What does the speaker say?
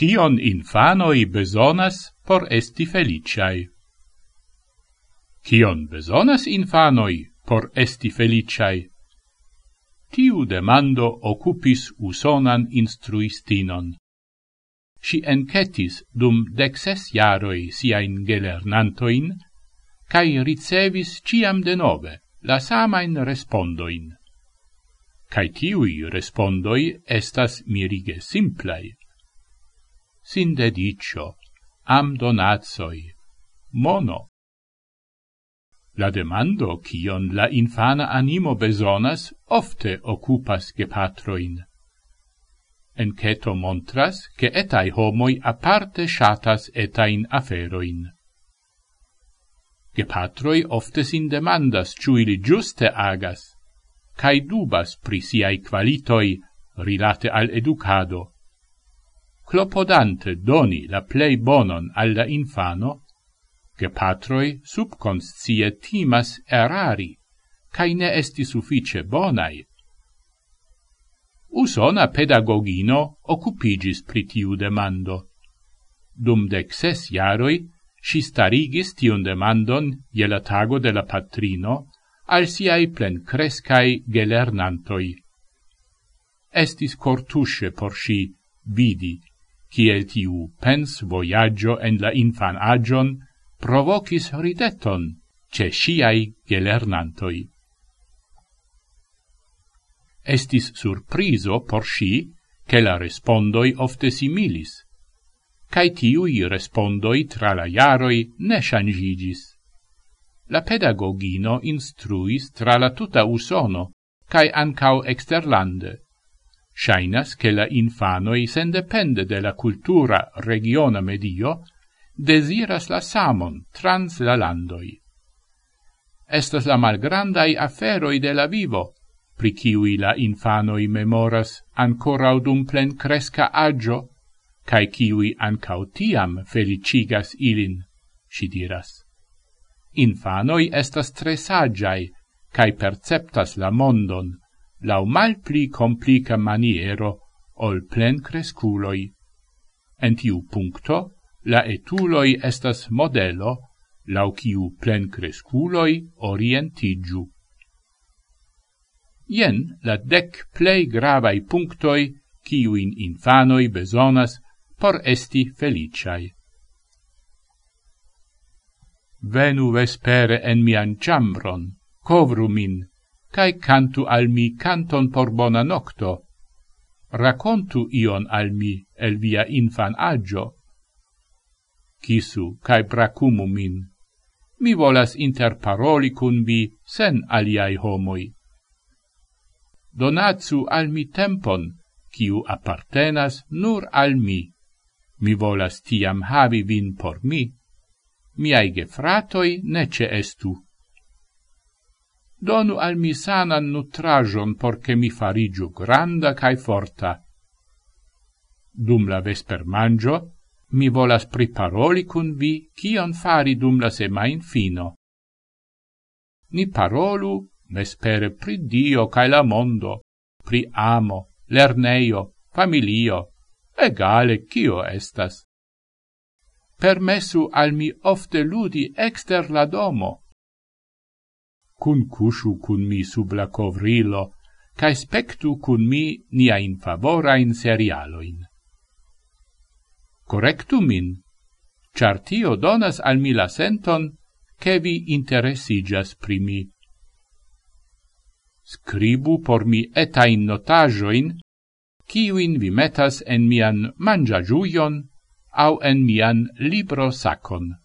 Cion infanoi besonas por esti feliciai? Cion besonas infanoi por esti feliciai? Tiu demando occupis usonan instruistinon. Si encetis dum dexes jaroi siain gelernantoin, cae ricevis ciam de nove la samain respondoin. Cae tiui respondoi estas mirige simplai sin dedicio, am donazoi, mono. La demando cion la infana animo besonas ofte occupas gepatroin. Enceto montras che etai homoi aparte shatas etain aferoin. Gepatroi ofte sin demandas ciuili giuste agas, cae dubas pri siai qualitoi rilate al educado, clopodante doni la plei bonon alla infano, gepatroi subconscie timas erari, cae ne esti suffice bonai. Usona pedagogino occupigis pritiu demando. Dum dec ses jaroi, si starigis tion demandon je la tago de la patrino al siai plencrescai gelernantoi. Estis cortusce por si vidi ciel tiu pens voyaggio en la infan agion provocis rideton ce sciai gelernantoi. Estis surpriso por sci, che la respondoi ofte similis, cae tiui respondoi tra la iaroi ne shangigis. La pedagogino instruis tra la tuta usono, cae ancau exterlande, Shainas che la infanoi, sendepende de la cultura regiona medio, desiras la samon trans la landoi. Estas la malgrandai aferoi de la vivo, pri ciui la infanoi memoras ancora dum plen cresca agio, cae ciui ancau tiam felicigas ilin, si diras. Infanoi estas tre sagiai, cae perceptas la mondon, lau mal pli complica maniero ol plen cresculoi. En tiu puncto, la etuloi estas modelo lau ciu plen cresculoi orientigiu. Ien la dec plei gravai punctoi ciuin infanoi besonas por esti feliciai. Venu vespere en mian chambron, covru min, cae cantu al mi canton por bona nocto. Racontu ion al mi el via infan agio. Kisu, cae bracumu min. Mi volas interparoli cun vi sen aliai homoi. Donatsu al mi tempon, kiu appartenas nur al mi. Mi volas tiam havi vin por mi. Miai gefratoi nece estu donu al mi sanan nutrajon porche mi farigiu granda cae forta. Dum la vesper mangio, mi volas priparoli cun vi cion fari dum la semain fino. Ni parolu vespere pri Dio cae la mondo, pri amo, lerneio, familio, egale cio estas. Permessu al mi ofte ludi exter la domo, cun cushu cun mi sub la covrilo, cae spectu cun mi niain favorain serialoin. Correctu min, char tio donas al mi la senton che vi interessigas pri mi. Scribu por mi etain notajoin, ciuin vi metas en mian mangiagiuion au en mian libro sacon.